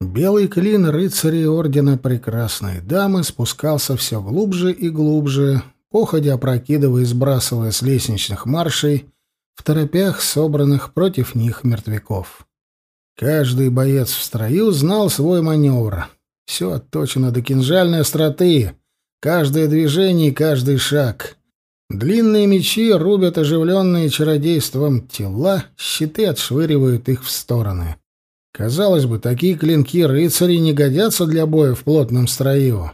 Белый клин рыцарей ордена Прекрасной Дамы спускался все глубже и глубже, походя опрокидывая и сбрасывая с лестничных маршей в торопях собранных против них мертвяков. Каждый боец в строю знал свой маневр. Все отточено до кинжальной остроты, каждое движение и каждый шаг. Длинные мечи рубят оживленные чародейством тела, щиты отшвыривают их в стороны. Казалось бы, такие клинки рыцарей не годятся для боя в плотном строю.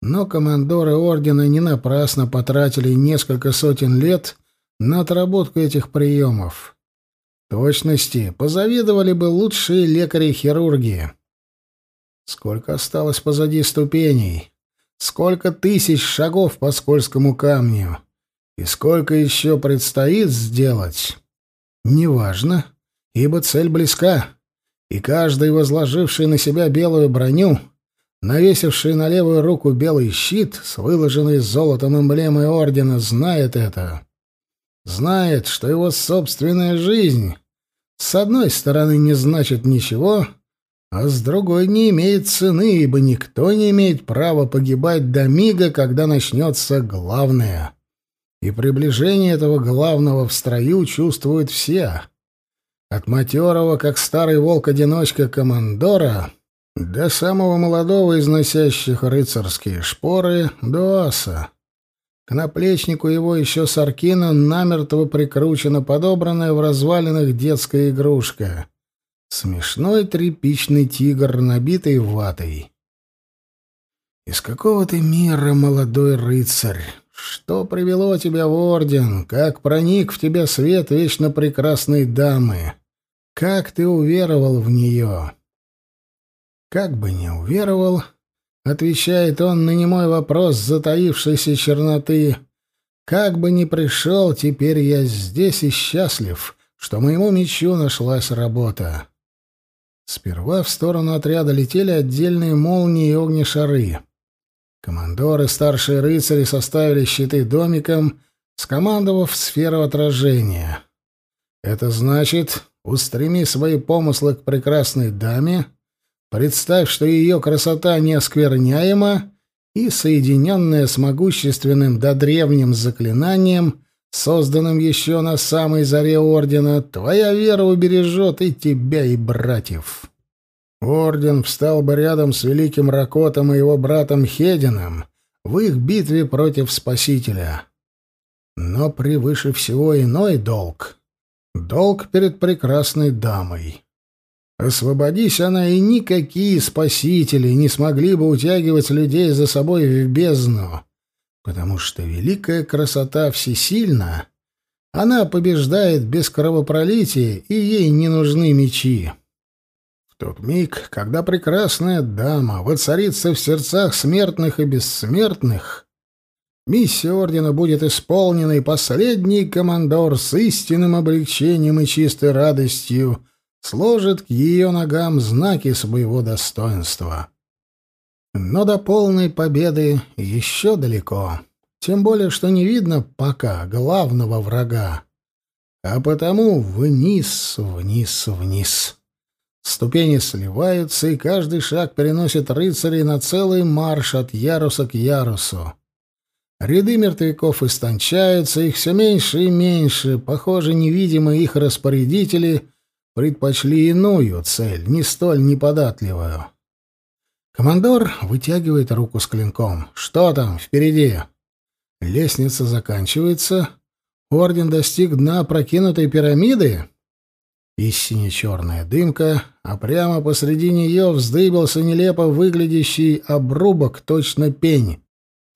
Но командоры ордена не напрасно потратили несколько сотен лет на отработку этих приемов. Точности позавидовали бы лучшие лекари-хирурги. Сколько осталось позади ступеней? Сколько тысяч шагов по скользкому камню? И сколько еще предстоит сделать? Неважно, ибо цель близка и каждый, возложивший на себя белую броню, навесивший на левую руку белый щит с выложенной золотом эмблемой ордена, знает это. Знает, что его собственная жизнь с одной стороны не значит ничего, а с другой не имеет цены, ибо никто не имеет права погибать до мига, когда начнется главное. И приближение этого главного в строю чувствуют все — от матерого, как старый волк-одиночка командора, до самого молодого из носящих рыцарские шпоры, до аса. К наплечнику его еще с аркина намертво прикручена подобранная в развалинах детская игрушка. Смешной тряпичный тигр, набитый ватой. «Из какого ты мира, молодой рыцарь? Что привело тебя в орден? Как проник в тебя свет вечно прекрасной дамы? Как ты уверовал в нее?» «Как бы не уверовал», — отвечает он на немой вопрос затаившейся черноты, «как бы ни пришел, теперь я здесь и счастлив, что моему мечу нашлась работа». Сперва в сторону отряда летели отдельные молнии и огнешары. Командоры старшие рыцари составили щиты домиком, скомандовав сферу отражения. Это значит, устреми свои помыслы к прекрасной даме, представь, что ее красота неоскверняема и, соединенная с могущественным до древним заклинанием, созданным еще на самой заре Ордена, твоя вера убережет и тебя, и братьев. Орден встал бы рядом с великим Ракотом и его братом Хедином в их битве против Спасителя. Но превыше всего иной долг. Долг перед прекрасной дамой. Освободись она, и никакие спасители не смогли бы утягивать людей за собой в бездну, потому что великая красота всесильна, она побеждает без кровопролития, и ей не нужны мечи. Тот миг, когда прекрасная дама воцарится в сердцах смертных и бессмертных, миссия ордена будет исполнена, и последний командор с истинным облегчением и чистой радостью сложит к ее ногам знаки своего достоинства. Но до полной победы еще далеко, тем более, что не видно пока главного врага. А потому вниз, вниз, вниз. Ступени сливаются, и каждый шаг переносит рыцарей на целый марш от яруса к ярусу. Ряды мертвяков истончаются, их все меньше и меньше. Похоже, невидимые их распорядители предпочли иную цель, не столь неподатливую. Командор вытягивает руку с клинком. «Что там впереди?» Лестница заканчивается. Орден достиг дна прокинутой пирамиды. И сине-черная дымка, а прямо посреди нее вздыбился нелепо выглядящий обрубок, точно пень.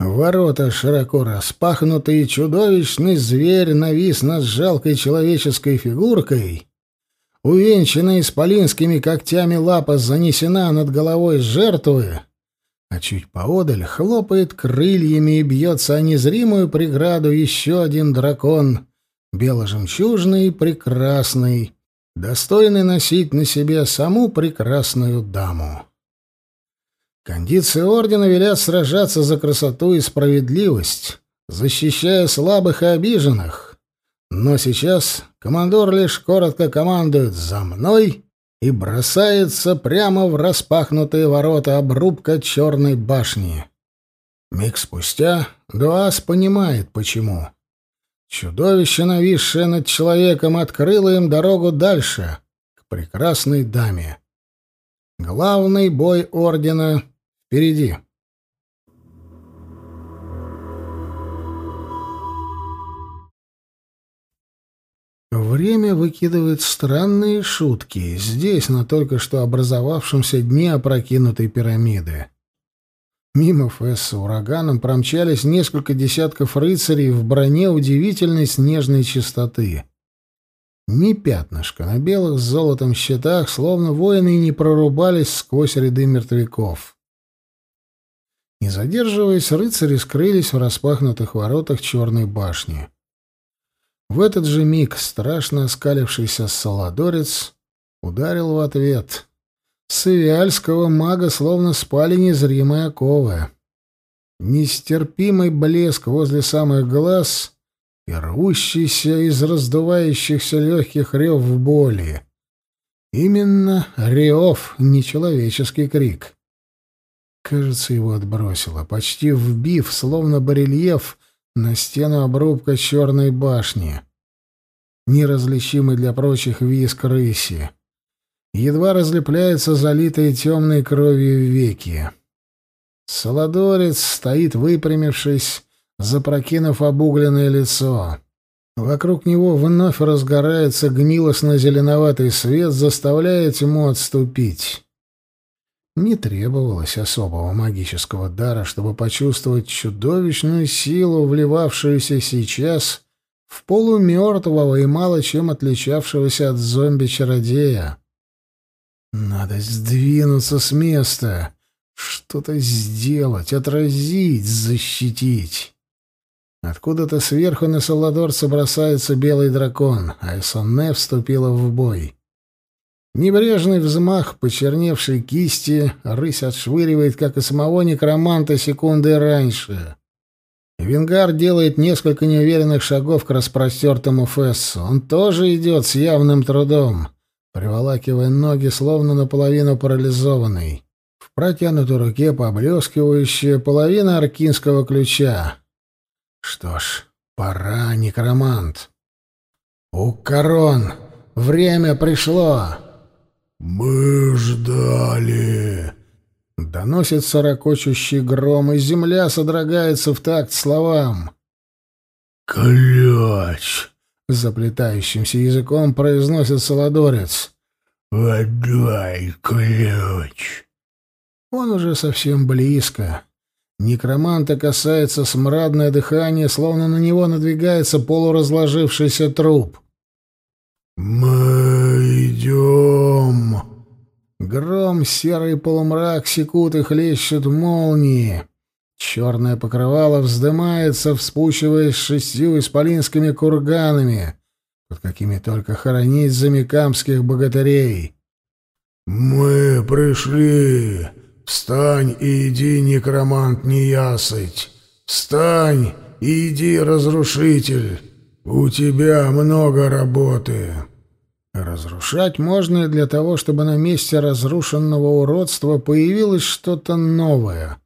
Ворота широко распахнуты, и чудовищный зверь навис над жалкой человеческой фигуркой. Увенчанная исполинскими когтями лапа занесена над головой жертвы, а чуть поодаль хлопает крыльями и бьется о незримую преграду еще один дракон, бело-жемчужный и прекрасный, достойный носить на себе саму прекрасную даму. Кондиции ордена велят сражаться за красоту и справедливость, защищая слабых и обиженных. Но сейчас командор лишь коротко командует «за мной», и бросается прямо в распахнутые ворота обрубка черной башни. Миг спустя Дуас понимает, почему. Чудовище, нависшее над человеком, открыло им дорогу дальше, к прекрасной даме. Главный бой Ордена впереди. Время выкидывает странные шутки здесь, на только что образовавшемся дне опрокинутой пирамиды. Мимо Фесса ураганом промчались несколько десятков рыцарей в броне удивительной снежной чистоты. Ни пятнышка на белых с золотом щитах, словно воины не прорубались сквозь ряды мертвяков. Не задерживаясь, рыцари скрылись в распахнутых воротах черной башни. В этот же миг страшно оскалившийся саладорец ударил в ответ. С ивиальского мага словно спали незримые оковы. Нестерпимый блеск возле самых глаз и рвущийся из раздувающихся легких рев боли. Именно рев, нечеловеческий крик. Кажется, его отбросило, почти вбив, словно барельеф, на стену обрубка черной башни, неразличимый для прочих виск рыси. Едва разлепляются залитые темной кровью веки. Солодорец стоит выпрямившись, запрокинув обугленное лицо. Вокруг него вновь разгорается гнилостно-зеленоватый свет, заставляя тьму отступить. Не требовалось особого магического дара, чтобы почувствовать чудовищную силу, вливавшуюся сейчас в полумертвого и мало чем отличавшегося от зомби-чародея. Надо сдвинуться с места, что-то сделать, отразить, защитить. Откуда-то сверху на Саладорца бросается белый дракон, а Эссоне вступила в бой. Небрежный взмах почерневшей кисти рысь отшвыривает, как и самого некроманта, секунды раньше. Венгар делает несколько неуверенных шагов к распростертому Фессу. Он тоже идет с явным трудом, приволакивая ноги, словно наполовину парализованный. В протянутой руке поблескивающая половина аркинского ключа. Что ж, пора, некромант. «У корон! Время пришло!» «Мы ждали!» Доносится ракочущий гром, и земля содрогается в такт словам. «Ключ!» — заплетающимся языком произносит Солодорец. «Отдай ключ!» Он уже совсем близко. Некроманта касается смрадное дыхание, словно на него надвигается полуразложившийся труп. «Мы идем!» Гром, серый полумрак секут и хлещут молнии. Черное покрывало вздымается, вспучиваясь шестью исполинскими курганами, под какими только хоронить замикамских богатырей. «Мы пришли! Встань и иди, некромант неясыть! Встань и иди, разрушитель! У тебя много работы!» Разрушать можно и для того, чтобы на месте разрушенного уродства появилось что-то новое,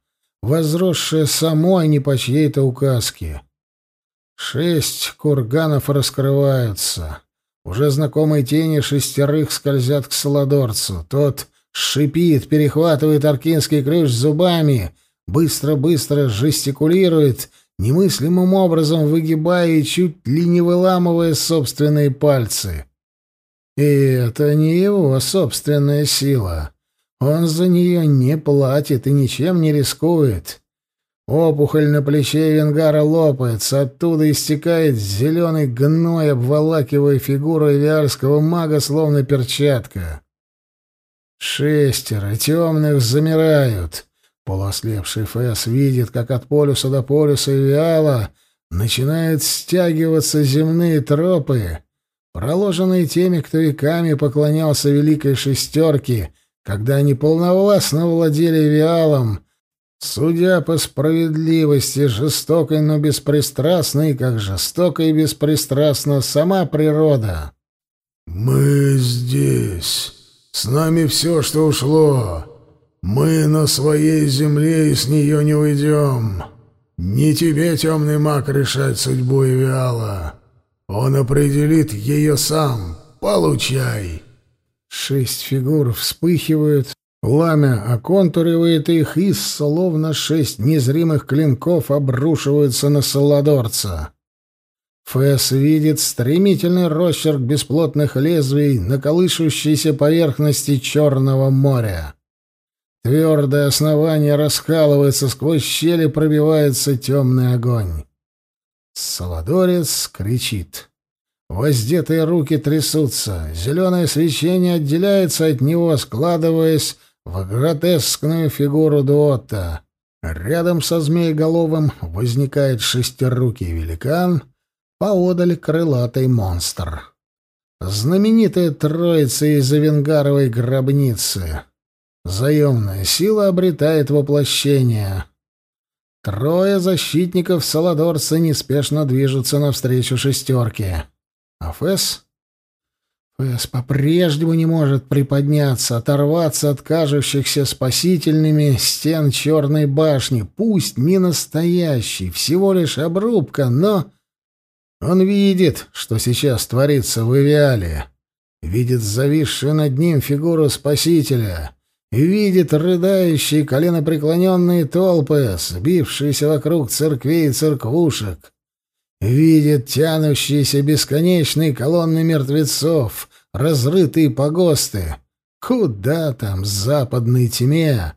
возросшее само, а не по чьей-то указке. Шесть курганов раскрываются. Уже знакомые тени шестерых скользят к Солодорцу. Тот шипит, перехватывает аркинский ключ зубами, быстро-быстро жестикулирует, немыслимым образом выгибая и чуть ли не выламывая собственные пальцы. И это не его собственная сила. Он за нее не платит и ничем не рискует. Опухоль на плече Венгара лопается, оттуда истекает зеленый гной, обволакивая фигуру эвиарского мага, словно перчатка. Шестеро темных замирают. Полуослепший Фэс видит, как от полюса до полюса Эвиала начинают стягиваться земные тропы, проложенные теми, кто веками поклонялся Великой Шестерке, когда они полновластно владели Виалом, судя по справедливости, жестокой, но беспристрастной, как жестоко и беспристрастна сама природа. «Мы здесь. С нами все, что ушло. Мы на своей земле и с нее не уйдем. Не тебе, темный маг, решать судьбу Эвиала. Он определит ее сам. Получай. Шесть фигур вспыхивают, пламя оконтуривает их, и словно шесть незримых клинков обрушиваются на Саладорца. Фэс видит стремительный росчерк бесплотных лезвий на колышущейся поверхности Черного моря. Твердое основание раскалывается, сквозь щели пробивается темный огонь. Саладорец кричит. Воздетые руки трясутся, зеленое свечение отделяется от него, складываясь в гротескную фигуру Дуотта. Рядом со змееголовым возникает шестирукий великан — Поодаль крылатый монстр. Знаменитая троица из Авенгаровой гробницы. Заемная сила обретает воплощение. Трое защитников Саладорца неспешно движутся навстречу шестерке. А Фэс? Фэс по-прежнему не может приподняться, оторваться от кажущихся спасительными стен черной башни. Пусть не настоящий, всего лишь обрубка, но он видит, что сейчас творится в Эвиале, видит зависшую над ним фигуру Спасителя, видит рыдающие коленопреклоненные толпы, сбившиеся вокруг церквей и церквушек, видит тянущиеся бесконечные колонны мертвецов, разрытые погосты. Куда там, западной тьме?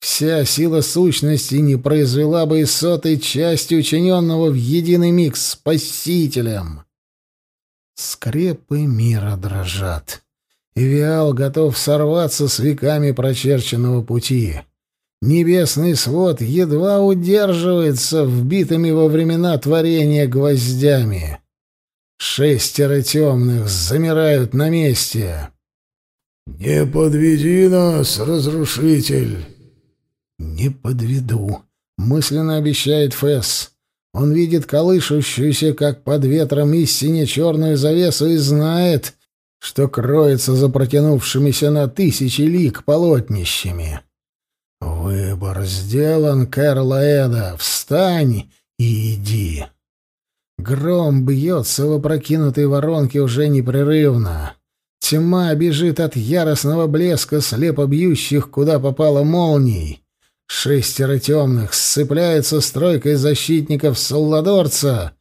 Вся сила сущности не произвела бы и сотой части учиненного в единый миг спасителем. Скрепы мира дрожат. Ивиал готов сорваться с веками прочерченного пути. Небесный свод едва удерживается вбитыми во времена творения гвоздями. Шестеро темных замирают на месте. «Не подведи нас, разрушитель!» «Не подведу», — мысленно обещает Фесс. Он видит колышущуюся, как под ветром, истине черную завесу и знает, что кроется за протянувшимися на тысячи лик полотнищами. «Выбор сделан, Кэрла. Встань и иди». Гром бьется в опрокинутой воронке уже непрерывно. Тьма бежит от яростного блеска слепо бьющих, куда попало молний. Шестеро темных сцепляются стройкой защитников Салладорца,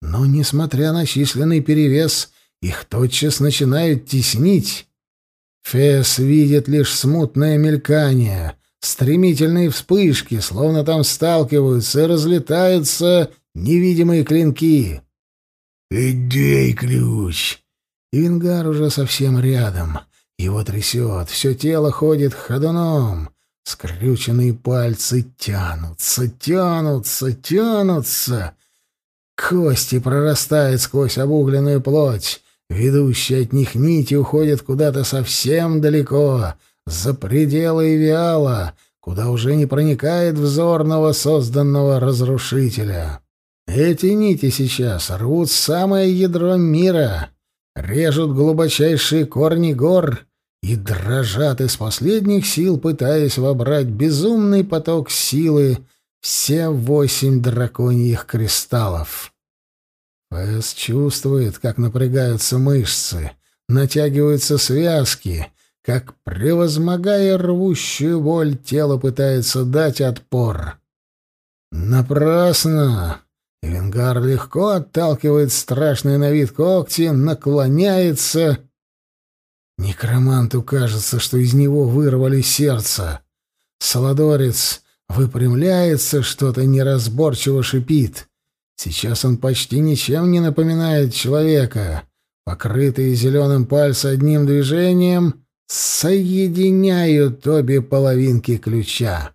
но, несмотря на численный перевес, их тотчас начинают теснить. Фес видит лишь смутное мелькание, стремительные вспышки, словно там сталкиваются и разлетаются невидимые клинки. «Идей ключ!» Вингар уже совсем рядом. Его трясет, все тело ходит ходуном. Скрюченные пальцы тянутся, тянутся, тянутся. Кости прорастают сквозь обугленную плоть. Ведущие от них нити уходят куда-то совсем далеко, за пределы Виала, куда уже не проникает взорного созданного разрушителя. Эти нити сейчас рвут самое ядро мира, режут глубочайшие корни гор и дрожат из последних сил, пытаясь вобрать безумный поток силы все восемь драконьих кристаллов. Фэс чувствует, как напрягаются мышцы, натягиваются связки, как, превозмогая рвущую боль, тело пытается дать отпор. Напрасно! Венгар легко отталкивает страшные на вид когти, наклоняется Некроманту кажется, что из него вырвали сердце. Солодорец выпрямляется, что-то неразборчиво шипит. Сейчас он почти ничем не напоминает человека. Покрытые зеленым пальцы одним движением соединяют обе половинки ключа.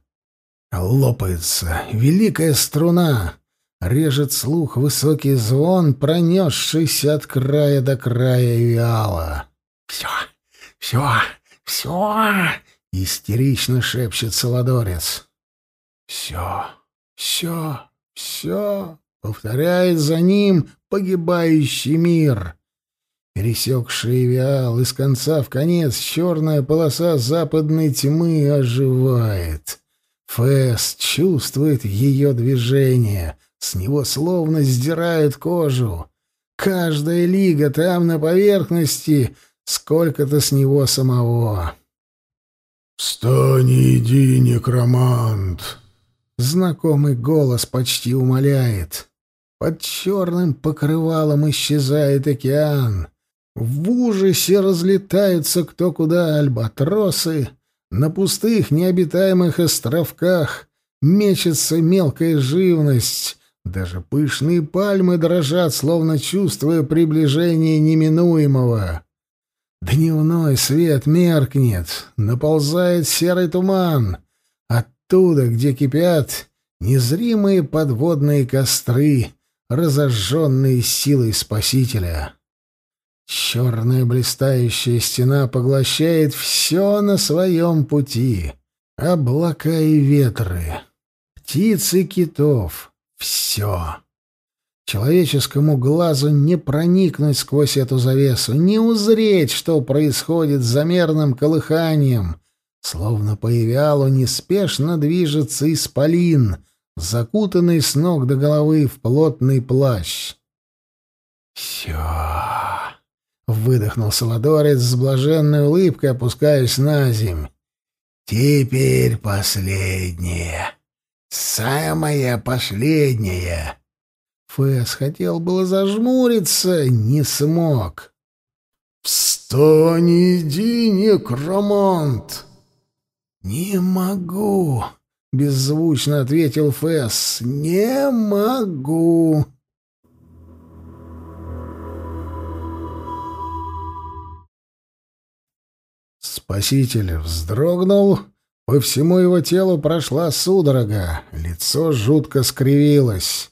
Лопается великая струна. Режет слух высокий звон, пронесшийся от края до края виала. «Все!» «Все! Все!» — истерично шепчет Солодорец. «Все! Все! Все!» — повторяет за ним погибающий мир. Пересекший Виал из конца в конец черная полоса западной тьмы оживает. Фэс чувствует ее движение, с него словно сдирают кожу. Каждая лига там на поверхности, сколько-то с него самого. «Встань и иди, некромант!» Знакомый голос почти умоляет. Под черным покрывалом исчезает океан. В ужасе разлетаются кто куда альбатросы. На пустых необитаемых островках мечется мелкая живность. Даже пышные пальмы дрожат, словно чувствуя приближение неминуемого. Дневной свет меркнет, наползает серый туман. Оттуда, где кипят незримые подводные костры, разожженные силой Спасителя. Черная блистающая стена поглощает все на своем пути. Облака и ветры, птицы китов — все. Человеческому глазу не проникнуть сквозь эту завесу, не узреть, что происходит за мерным колыханием. Словно по Ивиалу неспешно движется исполин, закутанный с ног до головы в плотный плащ. «Все!» — выдохнул Саладорец с блаженной улыбкой, опускаясь на земь. «Теперь последнее. Самое последнее!» Фэс хотел было зажмуриться, не смог. «Встань, иди, некромант!» «Не могу!» — беззвучно ответил Фэс. «Не могу!» Спаситель вздрогнул, по всему его телу прошла судорога, лицо жутко скривилось.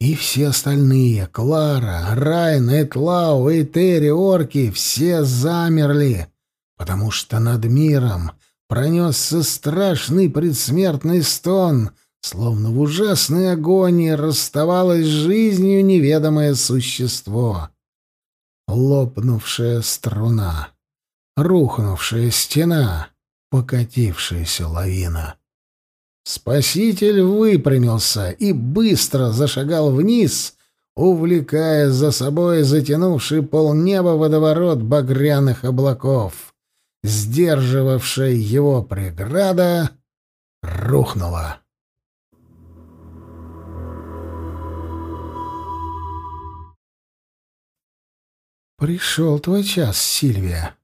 И все остальные — Клара, Райн, Этлау, Эйтери, Орки — все замерли, потому что над миром пронесся страшный предсмертный стон, словно в ужасной агонии расставалось с жизнью неведомое существо. Лопнувшая струна, рухнувшая стена, покатившаяся лавина. Спаситель выпрямился и быстро зашагал вниз, увлекая за собой затянувший полнеба водоворот багряных облаков. Сдерживавшая его преграда рухнула. «Пришел твой час, Сильвия».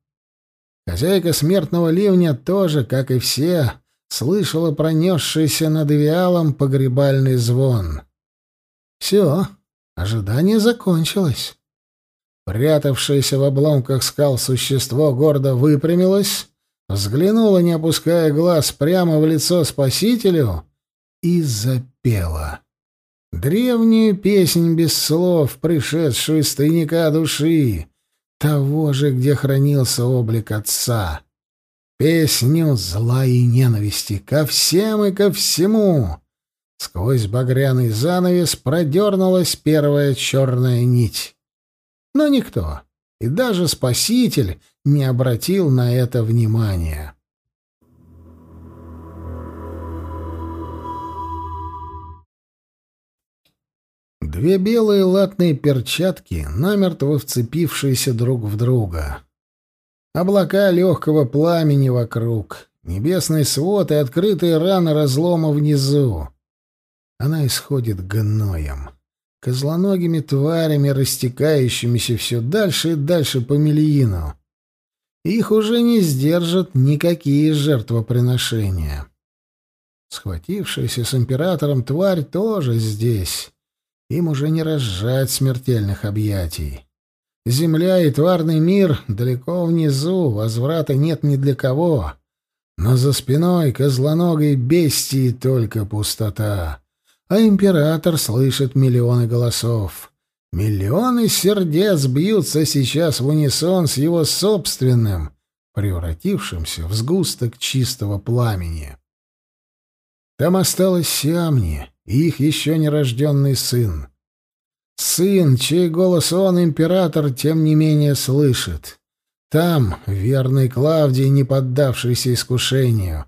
Хозяйка смертного ливня тоже, как и все, слышала пронесшийся над Виалом погребальный звон. Все, ожидание закончилось. Прятавшееся в обломках скал существо гордо выпрямилось, взглянуло, не опуская глаз, прямо в лицо спасителю и запело. Древнюю песнь без слов, пришедшую из тайника души, того же, где хранился облик отца песню зла и ненависти ко всем и ко всему. Сквозь багряный занавес продернулась первая черная нить. Но никто, и даже Спаситель, не обратил на это внимания. Две белые латные перчатки, намертво вцепившиеся друг в друга. Облака легкого пламени вокруг, небесный свод и открытые раны разлома внизу. Она исходит гноем, козлоногими тварями, растекающимися все дальше и дальше по мельину. Их уже не сдержат никакие жертвоприношения. Схватившаяся с императором тварь тоже здесь. Им уже не разжать смертельных объятий. Земля и тварный мир далеко внизу, возврата нет ни для кого. Но за спиной козлоногой бестии только пустота. А император слышит миллионы голосов. Миллионы сердец бьются сейчас в унисон с его собственным, превратившимся в сгусток чистого пламени. Там осталась Сиамни и их еще нерожденный сын. Сын, чей голос он, император, тем не менее слышит. Там верный Клавдий, не поддавшийся искушению.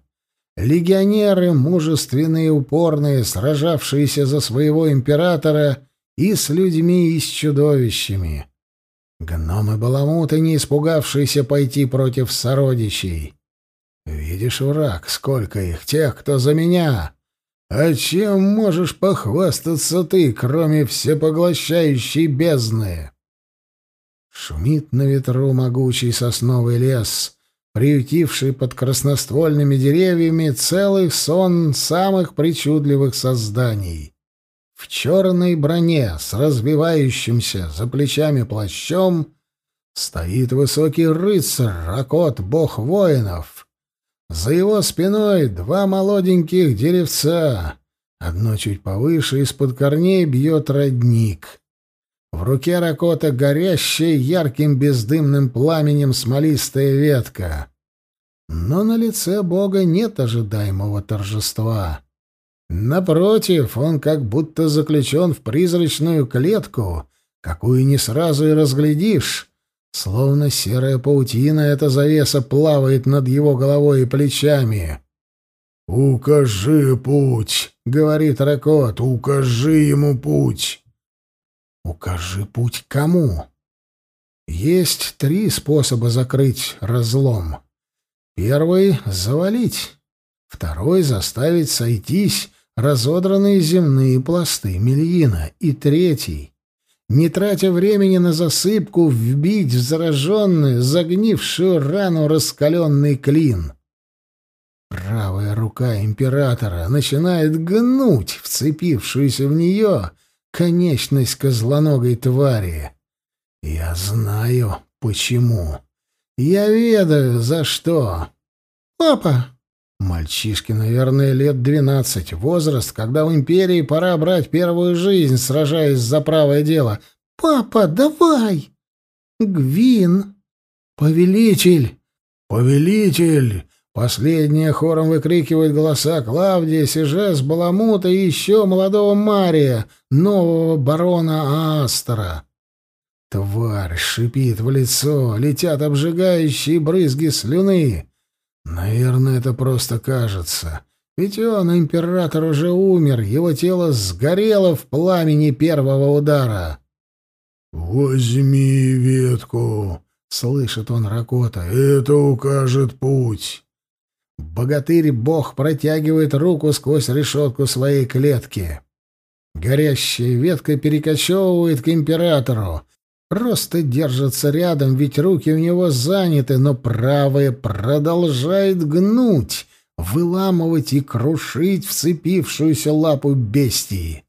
Легионеры, мужественные и упорные, сражавшиеся за своего императора и с людьми, и с чудовищами. Гномы-баламуты, не испугавшиеся пойти против сородичей. Видишь, враг, сколько их, тех, кто за меня. А чем можешь похвастаться ты, кроме всепоглощающей бездны? Шумит на ветру могучий сосновый лес, приютивший под красноствольными деревьями целых сон самых причудливых созданий. В черной броне с развивающимся за плечами плащом стоит высокий рыцарь, Ракот, бог воинов. За его спиной два молоденьких деревца. Одно чуть повыше, из-под корней бьет родник. В руке Ракота горящая ярким бездымным пламенем смолистая ветка. Но на лице бога нет ожидаемого торжества. Напротив, он как будто заключен в призрачную клетку, какую не сразу и разглядишь. Словно серая паутина эта завеса плавает над его головой и плечами. «Укажи путь», — говорит Ракот, — «укажи ему путь». Укажи путь кому? Есть три способа закрыть разлом. Первый — завалить. Второй — заставить сойтись разодранные земные пласты Мельина. И третий — не тратя времени на засыпку, вбить в зараженную, загнившую рану раскаленный клин. Правая рука императора начинает гнуть вцепившуюся в нее — конечность козлоногой твари. Я знаю, почему. Я ведаю, за что. Папа! Мальчишке, наверное, лет двенадцать. Возраст, когда в империи пора брать первую жизнь, сражаясь за правое дело. Папа, давай! Гвин! Повелитель! Повелитель! Последние хором выкрикивают голоса Клавдия, Сижес, Баламута и еще молодого Мария, нового барона Астера. Тварь шипит в лицо, летят обжигающие брызги слюны. Наверное, это просто кажется. Ведь он, император, уже умер, его тело сгорело в пламени первого удара. «Возьми ветку», — слышит он Ракота, — «это укажет путь». Богатырь-бог протягивает руку сквозь решетку своей клетки. Горящая ветка перекочевывает к императору. Просто держится рядом, ведь руки у него заняты, но правая продолжает гнуть, выламывать и крушить вцепившуюся лапу бестии.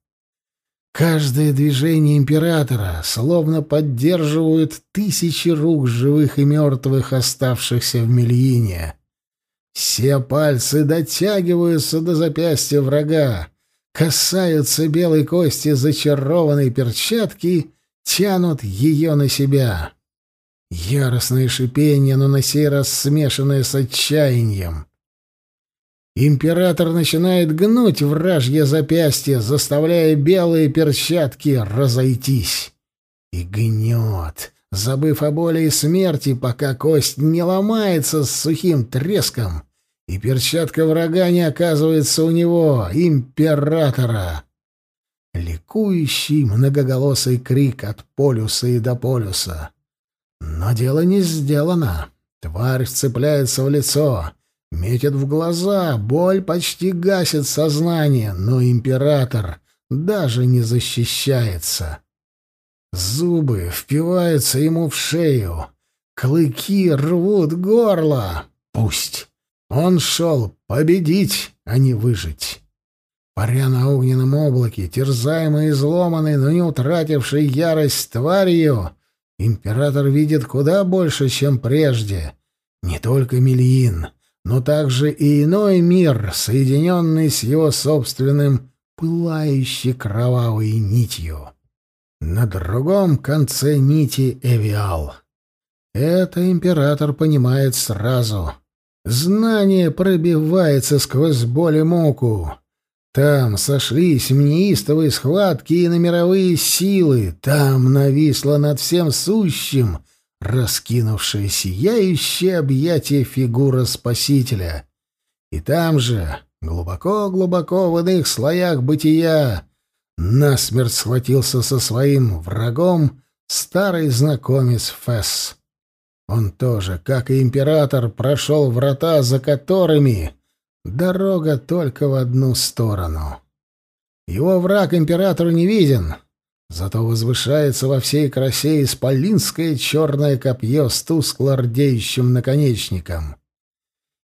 Каждое движение императора словно поддерживают тысячи рук живых и мертвых, оставшихся в Мельине. Все пальцы дотягиваются до запястья врага, касаются белой кости зачарованной перчатки, тянут ее на себя. Яростное шипение, но на сей раз смешанное с отчаянием. Император начинает гнуть вражье запястье, заставляя белые перчатки разойтись. И гнет, забыв о боли и смерти, пока кость не ломается с сухим треском, и перчатка врага не оказывается у него, императора. Ликующий многоголосый крик от полюса и до полюса. Но дело не сделано. Тварь вцепляется в лицо, метит в глаза, боль почти гасит сознание, но император даже не защищается. Зубы впиваются ему в шею, клыки рвут горло. Пусть. Он шел победить, а не выжить. Паря на огненном облаке, терзаемый и изломанный, но не утративший ярость тварью, император видит куда больше, чем прежде. Не только Мельин, но также и иной мир, соединенный с его собственным пылающей кровавой нитью. На другом конце нити Эвиал. Это император понимает сразу — Знание пробивается сквозь боль и муку. Там сошлись в неистовые схватки и на мировые силы. Там нависла над всем сущим раскинувшая сияющее объятие фигура Спасителя. И там же, глубоко-глубоко в иных слоях бытия, насмерть схватился со своим врагом старый знакомец Фесс. Он тоже, как и император, прошел врата, за которыми дорога только в одну сторону. Его враг императору не виден, зато возвышается во всей красе исполинское черное копье с тускло рдеющим наконечником.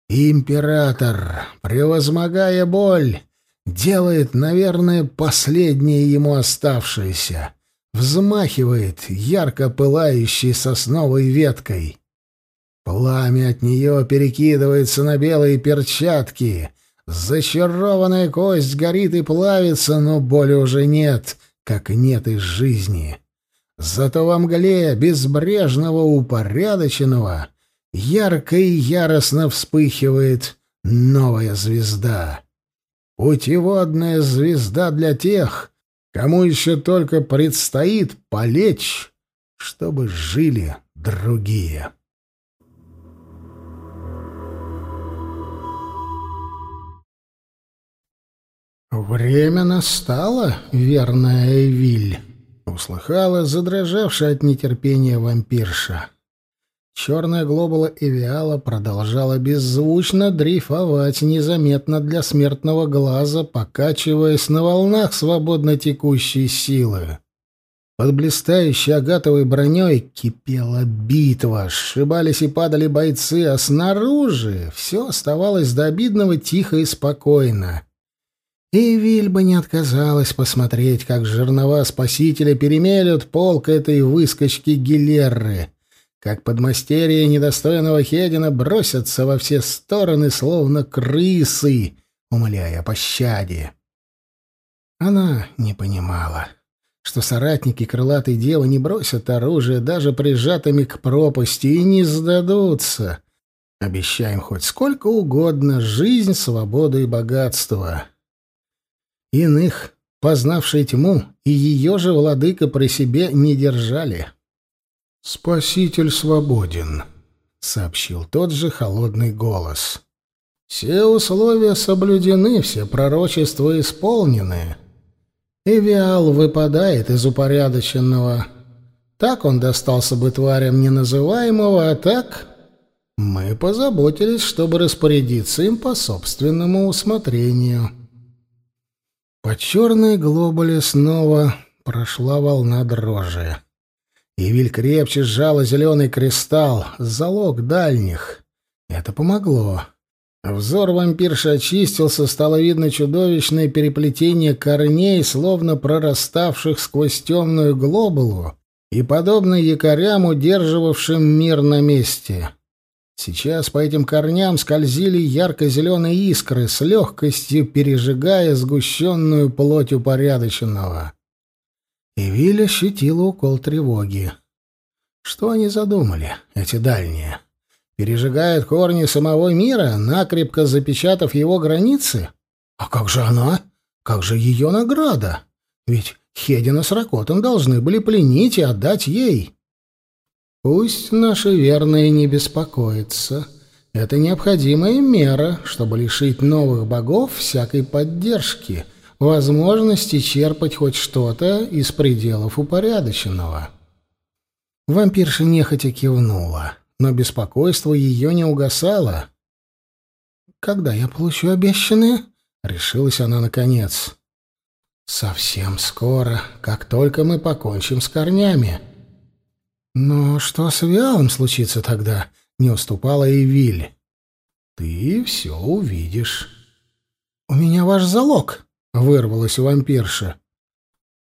Император, превозмогая боль, делает, наверное, последнее ему оставшееся. Взмахивает ярко пылающей сосновой веткой. Пламя от нее перекидывается на белые перчатки. Зачарованная кость горит и плавится, но боли уже нет, как нет и жизни. Зато во мгле безбрежного упорядоченного ярко и яростно вспыхивает новая звезда. Путеводная звезда для тех, кому еще только предстоит полечь, чтобы жили другие. «Время настало, верная Эвиль», — услыхала задрожавшая от нетерпения вампирша. Черная глобула Эвиала продолжала беззвучно дрейфовать незаметно для смертного глаза, покачиваясь на волнах свободно текущей силы. Под блистающей агатовой броней кипела битва, сшибались и падали бойцы, а снаружи все оставалось до обидного тихо и спокойно. И Вильба не отказалась посмотреть, как жернова спасителя перемелют полк этой выскочки Гилерры — как подмастерье недостойного Хедина бросятся во все стороны, словно крысы, умоляя о пощаде. Она не понимала, что соратники крылатой девы не бросят оружие даже прижатыми к пропасти и не сдадутся. Обещаем хоть сколько угодно жизнь, свободу и богатство. Иных, познавший тьму, и ее же владыка при себе не держали. «Спаситель свободен», — сообщил тот же холодный голос. «Все условия соблюдены, все пророчества исполнены. Эвиал выпадает из упорядоченного. Так он достался бы тварям неназываемого, а так...» Мы позаботились, чтобы распорядиться им по собственному усмотрению. По черной глобуле снова прошла волна дрожи. Ивиль крепче сжала зеленый кристалл, залог дальних. Это помогло. Взор вампирши очистился, стало видно чудовищное переплетение корней, словно прораставших сквозь темную глобулу, и подобно якорям, удерживавшим мир на месте. Сейчас по этим корням скользили ярко-зеленые искры, с легкостью пережигая сгущенную плоть упорядоченного. И Виль ощутила укол тревоги. Что они задумали, эти дальние? Пережигают корни самого мира, накрепко запечатав его границы? А как же она? Как же ее награда? Ведь Хедина с Ракотом должны были пленить и отдать ей. Пусть наши верные не беспокоятся. Это необходимая мера, чтобы лишить новых богов всякой поддержки — возможности черпать хоть что-то из пределов упорядоченного. Вампирша нехотя кивнула, но беспокойство ее не угасало. «Когда я получу обещанное?» — решилась она наконец. «Совсем скоро, как только мы покончим с корнями». «Но что с Виалом случится тогда?» — не уступала и Виль. «Ты все увидишь». «У меня ваш залог», — вырвалась у вампирша.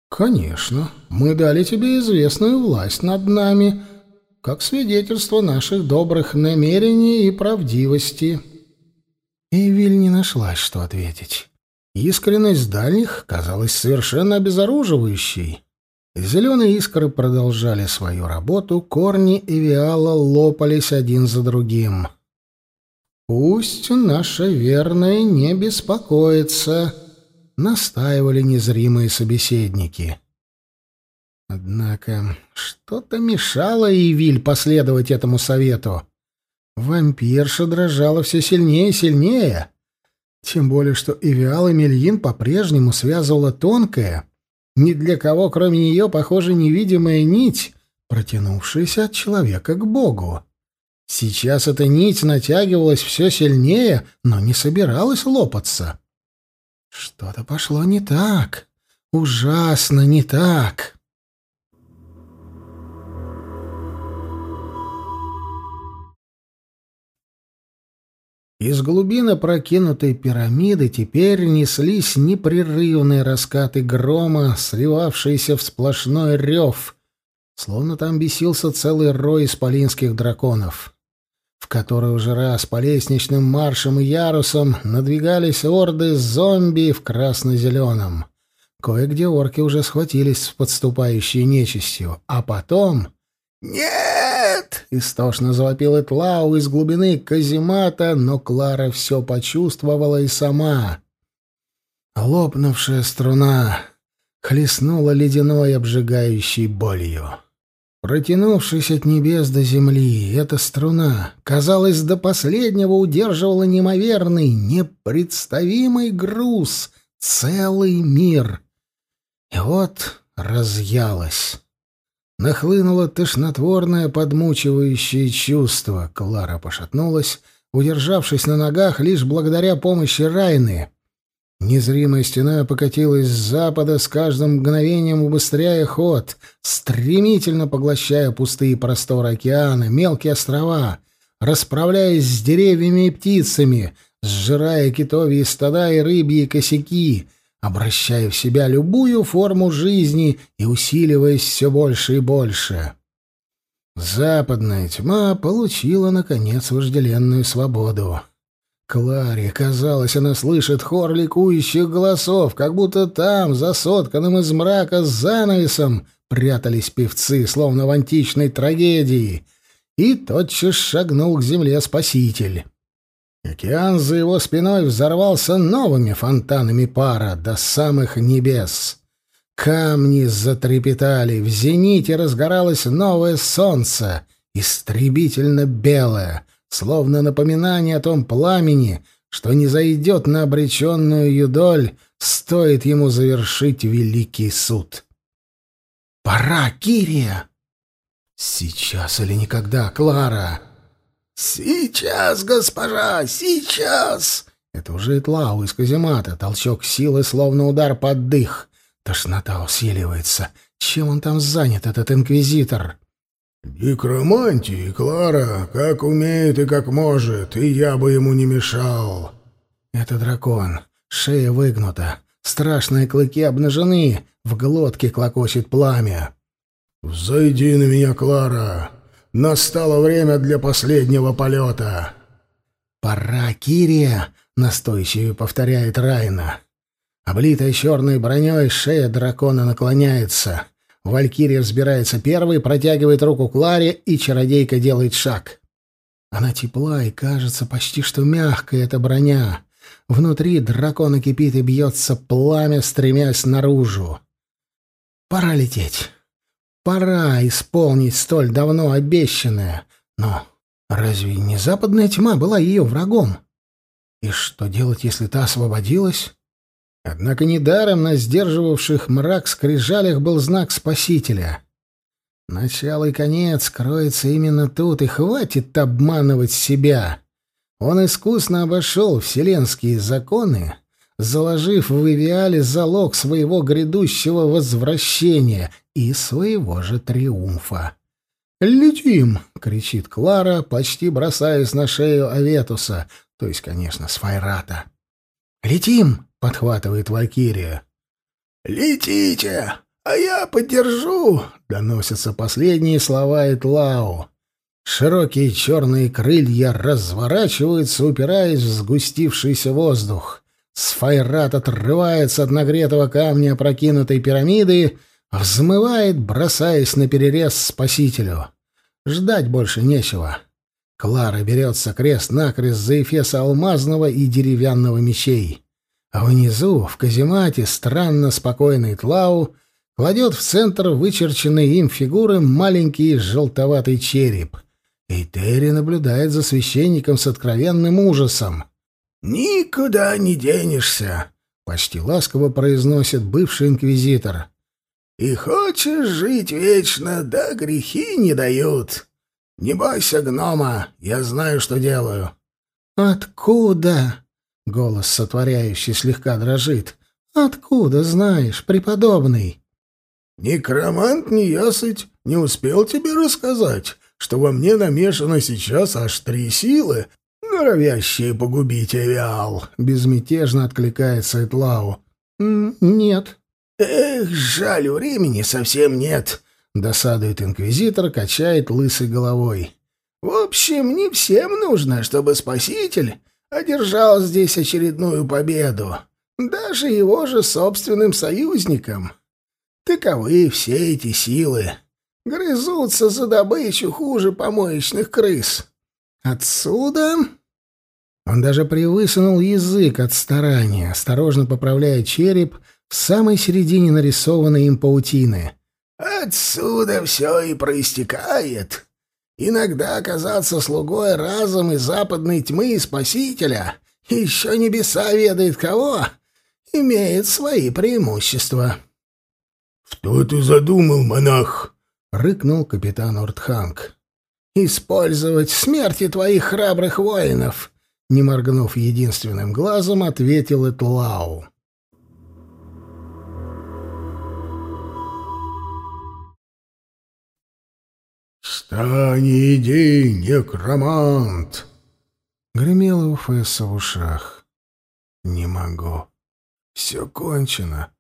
«Конечно, мы дали тебе известную власть над нами, как свидетельство наших добрых намерений и правдивости». Эвиль не нашлась, что ответить. Искренность дальних казалась совершенно обезоруживающей. Зеленые искры продолжали свою работу, корни Эвиала лопались один за другим. «Пусть наша верная не беспокоится», настаивали незримые собеседники. Однако что-то мешало Ивиль последовать этому совету. Вампирша дрожала все сильнее и сильнее. Тем более, что Эвиал и Мельин по-прежнему связывала тонкая, ни для кого, кроме нее, похоже, невидимая нить, протянувшаяся от человека к Богу. Сейчас эта нить натягивалась все сильнее, но не собиралась лопаться. Что-то пошло не так. Ужасно не так. Из глубины прокинутой пирамиды теперь неслись непрерывные раскаты грома, сливавшиеся в сплошной рев, словно там бесился целый рой исполинских драконов, в который уже раз по лестничным маршам и ярусам надвигались орды зомби в красно-зеленом. Кое-где орки уже схватились с подступающей нечистью, а потом... «Нет!» — истошно завопил Этлау из глубины каземата, но Клара все почувствовала и сама. Лопнувшая струна хлестнула ледяной обжигающей болью. Протянувшись от небес до земли, эта струна, казалось, до последнего удерживала неимоверный, непредставимый груз, целый мир. И вот разъялась. Нахлынуло тошнотворное, подмучивающее чувство. Клара пошатнулась, удержавшись на ногах лишь благодаря помощи Райны. Незримая стена покатилась с запада, с каждым мгновением убыстряя ход, стремительно поглощая пустые просторы океана, мелкие острова, расправляясь с деревьями и птицами, сжирая китовьи стада и рыбьи косяки, обращая в себя любую форму жизни и усиливаясь все больше и больше. Западная тьма получила, наконец, вожделенную свободу. Кларе казалось, она слышит хор ликующих голосов, как будто там, за сотканным из мрака с занавесом, прятались певцы, словно в античной трагедии, и тотчас шагнул к земле спаситель. Океан за его спиной взорвался новыми фонтанами пара до самых небес. Камни затрепетали, в зените разгоралось новое солнце, истребительно белое, словно напоминание о том пламени, что не зайдет на обреченную юдоль, стоит ему завершить великий суд. «Пора, Кирия!» «Сейчас или никогда, Клара!» «Сейчас, госпожа, сейчас!» Это уже Итлау из каземата. Толчок силы, словно удар под дых. Тошнота усиливается. Чем он там занят, этот инквизитор? «Некромантии, Клара, как умеет и как может, и я бы ему не мешал». «Это дракон. Шея выгнута. Страшные клыки обнажены. В глотке клокочет пламя». «Взойди на меня, Клара. Настало время для последнего полета. «Пора, Кирия!» — настойчиво повторяет Райна. Облитая черной броней, шея дракона наклоняется. Валькирия взбирается первой, протягивает руку Кларе, и чародейка делает шаг. Она тепла и кажется почти что мягкой, эта броня. Внутри дракона кипит и бьется пламя, стремясь наружу. Пора лететь. Пора исполнить столь давно обещанное. Но разве не западная тьма была ее врагом? И что делать, если та освободилась? Однако недаром на сдерживавших мрак скрижалях был знак Спасителя. Начало и конец кроется именно тут, и хватит обманывать себя. Он искусно обошел вселенские законы, заложив в Ивиале залог своего грядущего возвращения и своего же триумфа. «Летим!» — кричит Клара, почти бросаясь на шею Аветуса, то есть, конечно, Сфайрата. «Летим!» — подхватывает Валькирия. «Летите, а я поддержу!» — доносятся последние слова Этлау. Широкие черные крылья разворачиваются, упираясь в сгустившийся воздух. Сфайрат отрывается от нагретого камня опрокинутой пирамиды, взмывает, бросаясь на перерез спасителю. Ждать больше нечего. Клара берется крест-накрест за эфеса алмазного и деревянного мечей. А внизу, в каземате, странно спокойный Тлау кладет в центр вычерченной им фигуры маленький желтоватый череп. И Терри наблюдает за священником с откровенным ужасом. «Никуда не денешься», — почти ласково произносит бывший инквизитор. «И хочешь жить вечно, да грехи не дают. Не бойся, гнома, я знаю, что делаю». «Откуда?» — голос сотворяющий слегка дрожит. «Откуда знаешь, преподобный?» «Некромант неясыть не успел тебе рассказать, что во мне намешано сейчас аж три силы, норовящие погубить Эвиал», — безмятежно откликается Этлау. «Нет». «Эх, жаль, времени совсем нет», — досадует инквизитор, качает лысой головой. «В общем, не всем нужно, чтобы Спаситель одержал здесь очередную победу, даже его же собственным союзникам». Таковы все эти силы. Грызутся за добычу хуже помоечных крыс. Отсюда... Он даже привысунул язык от старания, осторожно поправляя череп в самой середине нарисованной им паутины. «Отсюда все и проистекает. Иногда оказаться слугой разом и западной тьмы и спасителя, еще небеса ведает кого, имеет свои преимущества». «Что ты задумал, монах?» — рыкнул капитан Ортханг. «Использовать смерти твоих храбрых воинов!» Не моргнув единственным глазом, ответил Этлау. «Встань и иди, некромант!» Гремело у Фесса в ушах. «Не могу. Все кончено.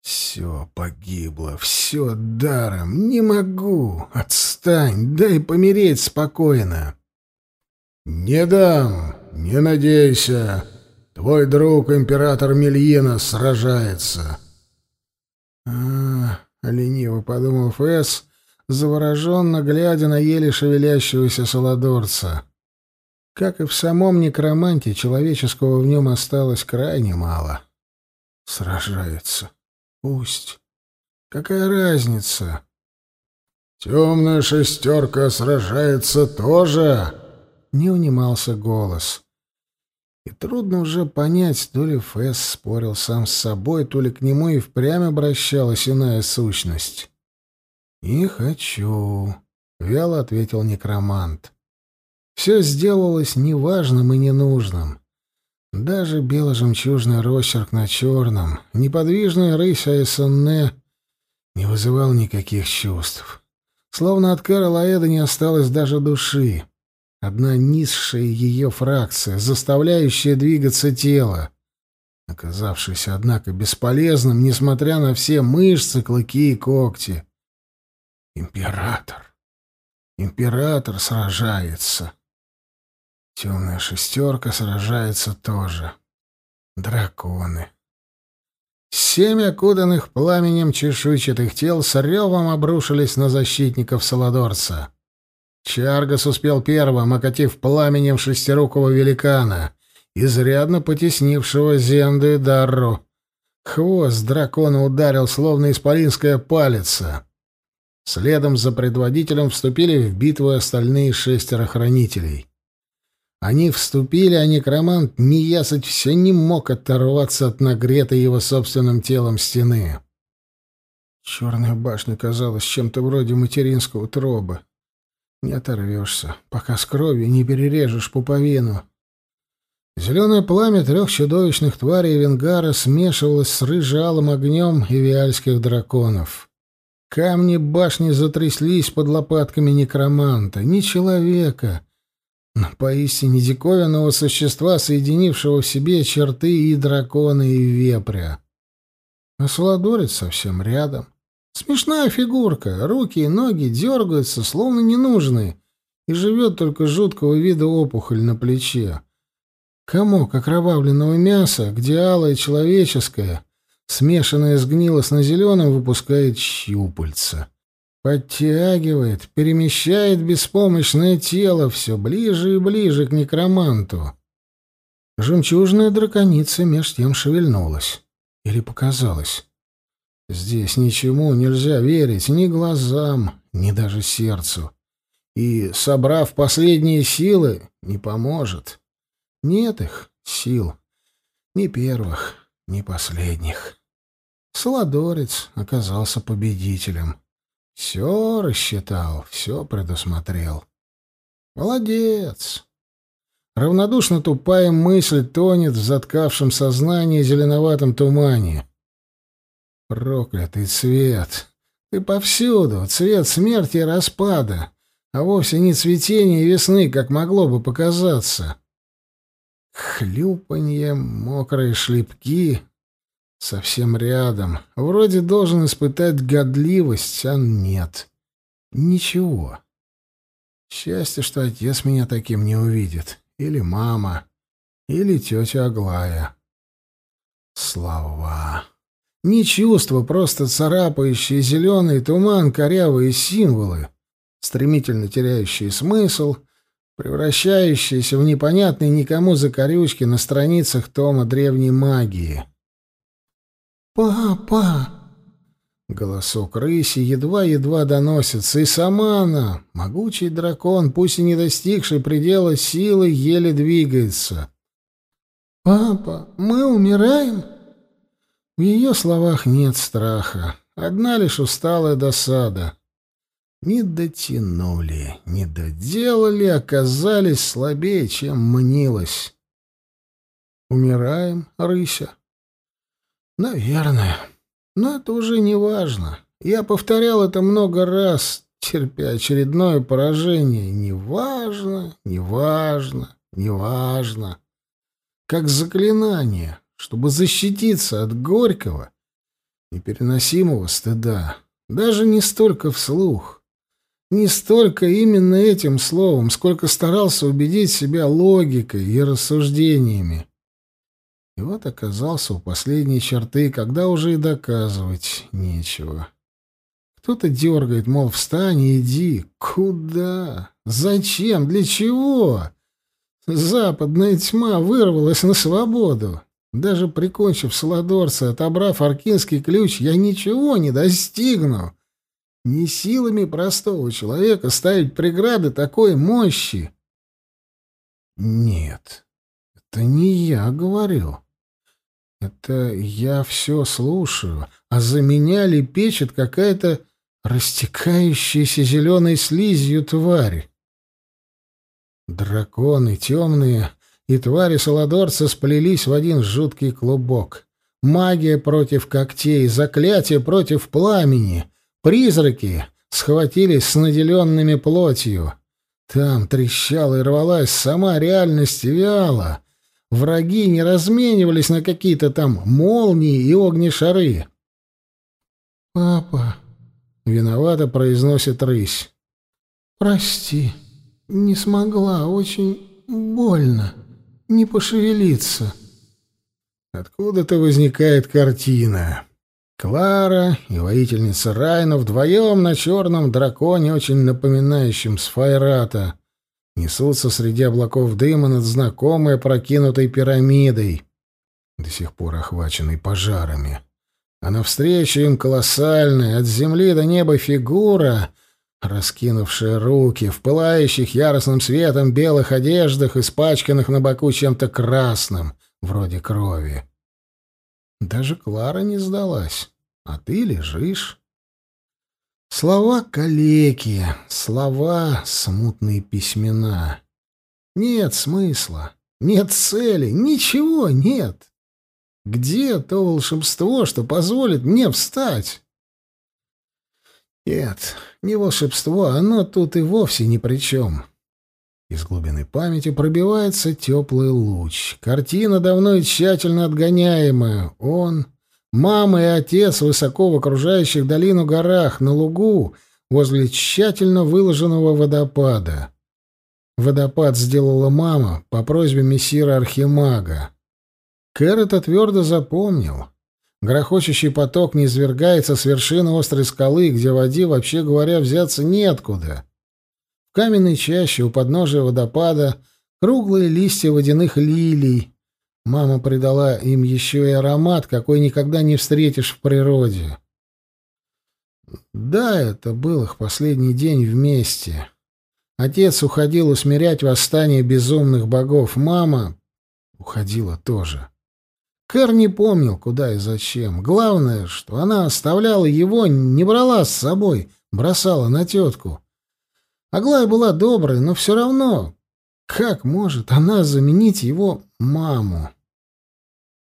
Все погибло, все даром. Не могу. Отстань, дай помереть спокойно. Не дам, не надейся. Твой друг, император Мельина, сражается. А, лениво подумал Фэс, завороженно глядя на еле шевелящегося солодорца. Как и в самом некроманте, человеческого в нем осталось крайне мало. Сражается. Пусть. Какая разница? Темная шестерка сражается тоже. Не унимался голос. И трудно уже понять, то ли Фэс спорил сам с собой, то ли к нему и впрямь обращалась иная сущность. «Не хочу», — вяло ответил некромант. «Все сделалось неважным и ненужным. Даже бело-жемчужный росчерк на черном, неподвижная рысь Айсонне не вызывал никаких чувств. Словно от Кэрола не осталось даже души. Одна низшая ее фракция, заставляющая двигаться тело, оказавшаяся, однако, бесполезным, несмотря на все мышцы, клыки и когти. Император. Император сражается. Темная шестерка сражается тоже. Драконы. Семь окутанных пламенем чешуйчатых тел с ревом обрушились на защитников Саладорца. Чаргас успел первым, окатив пламенем шестирукого великана, изрядно потеснившего Зенду и Дарру. Хвост дракона ударил, словно исполинская палица. Следом за предводителем вступили в битву остальные шестеро хранителей. Они вступили, а некромант неясыть все не мог оторваться от нагретой его собственным телом стены. Черная башня казалась чем-то вроде материнского троба. Не оторвешься, пока с кровью не перережешь пуповину. Зеленое пламя трех чудовищных тварей Венгара смешивалось с рыжалым огнем ивиальских драконов. Камни башни затряслись под лопатками некроманта. Ни человека, но поистине диковинного существа, соединившего в себе черты и дракона, и вепря. А Солодорец совсем рядом. Смешная фигурка, руки и ноги дергаются, словно ненужные, и живет только жуткого вида опухоль на плече. Комок окровавленного мяса, где алое человеческое, смешанное с гнилостно-зеленым, выпускает щупальца. Подтягивает, перемещает беспомощное тело все ближе и ближе к некроманту. Жемчужная драконица меж тем шевельнулась. Или показалось. Здесь ничему нельзя верить, ни глазам, ни даже сердцу. И, собрав последние силы, не поможет. Нет их сил. Ни первых, ни последних. Солодорец оказался победителем. Все рассчитал, все предусмотрел. Молодец. Равнодушно тупая мысль тонет в заткавшем сознании зеленоватом тумане. Проклятый цвет! Ты повсюду, цвет смерти и распада, а вовсе не цветение весны, как могло бы показаться. Хлюпанье, мокрые шлепки. Совсем рядом. Вроде должен испытать годливость, а нет. Ничего. Счастье, что отец меня таким не увидит или мама, или тетя Аглая. Слова. Не чувства, просто царапающие зеленый туман, корявые символы, стремительно теряющие смысл, превращающиеся в непонятные никому закорючки на страницах тома древней магии. «Папа!» Голосок рыси едва-едва доносится, и сама она, могучий дракон, пусть и не достигший предела силы, еле двигается. «Папа, мы умираем?» В ее словах нет страха, одна лишь усталая досада. Не дотянули, не доделали, оказались слабее, чем мнилось. «Умираем, рыся?» «Наверное». Но это уже не важно. Я повторял это много раз, терпя очередное поражение. Неважно, неважно, неважно. Как заклинание, чтобы защититься от горького, непереносимого стыда. Даже не столько вслух. Не столько именно этим словом, сколько старался убедить себя логикой и рассуждениями. И вот оказался у последней черты, когда уже и доказывать нечего. Кто-то дергает, мол, встань и иди. Куда? Зачем? Для чего? Западная тьма вырвалась на свободу. Даже прикончив Солодорца, отобрав аркинский ключ, я ничего не достигну. Не силами простого человека ставить преграды такой мощи. Нет, это не я говорил. Это я все слушаю, а за меня лепечет какая-то растекающаяся зеленой слизью тварь. Драконы темные и твари Саладорца сплелись в один жуткий клубок. Магия против когтей, заклятие против пламени, призраки схватились с наделенными плотью. Там трещала и рвалась сама реальность вяло, Враги не разменивались на какие-то там молнии и огнешары. «Папа», — виновато произносит рысь, — «прости, не смогла, очень больно, не пошевелиться». Откуда-то возникает картина. Клара и воительница Райна вдвоем на черном драконе, очень напоминающем Сфайрата, несутся среди облаков дыма над знакомой опрокинутой пирамидой, до сих пор охваченной пожарами. А навстречу им колоссальная, от земли до неба фигура, раскинувшая руки в пылающих яростным светом белых одеждах, испачканных на боку чем-то красным, вроде крови. Даже Клара не сдалась. А ты лежишь, Слова калеки, слова смутные письмена. Нет смысла, нет цели, ничего нет. Где то волшебство, что позволит мне встать? Нет, не волшебство, оно тут и вовсе ни при чем. Из глубины памяти пробивается теплый луч. Картина давно и тщательно отгоняемая. Он Мама и отец высоко в окружающих долину горах, на лугу, возле тщательно выложенного водопада. Водопад сделала мама по просьбе мессира Архимага. Кэр это твердо запомнил. Грохочущий поток не извергается с вершины острой скалы, где воде, вообще говоря, взяться неоткуда. В каменной чаще у подножия водопада круглые листья водяных лилий, Мама придала им еще и аромат, какой никогда не встретишь в природе. Да, это был их последний день вместе. Отец уходил усмирять восстание безумных богов. Мама уходила тоже. Кэр не помнил, куда и зачем. Главное, что она оставляла его, не брала с собой, бросала на тетку. Аглая была доброй, но все равно, как может она заменить его маму?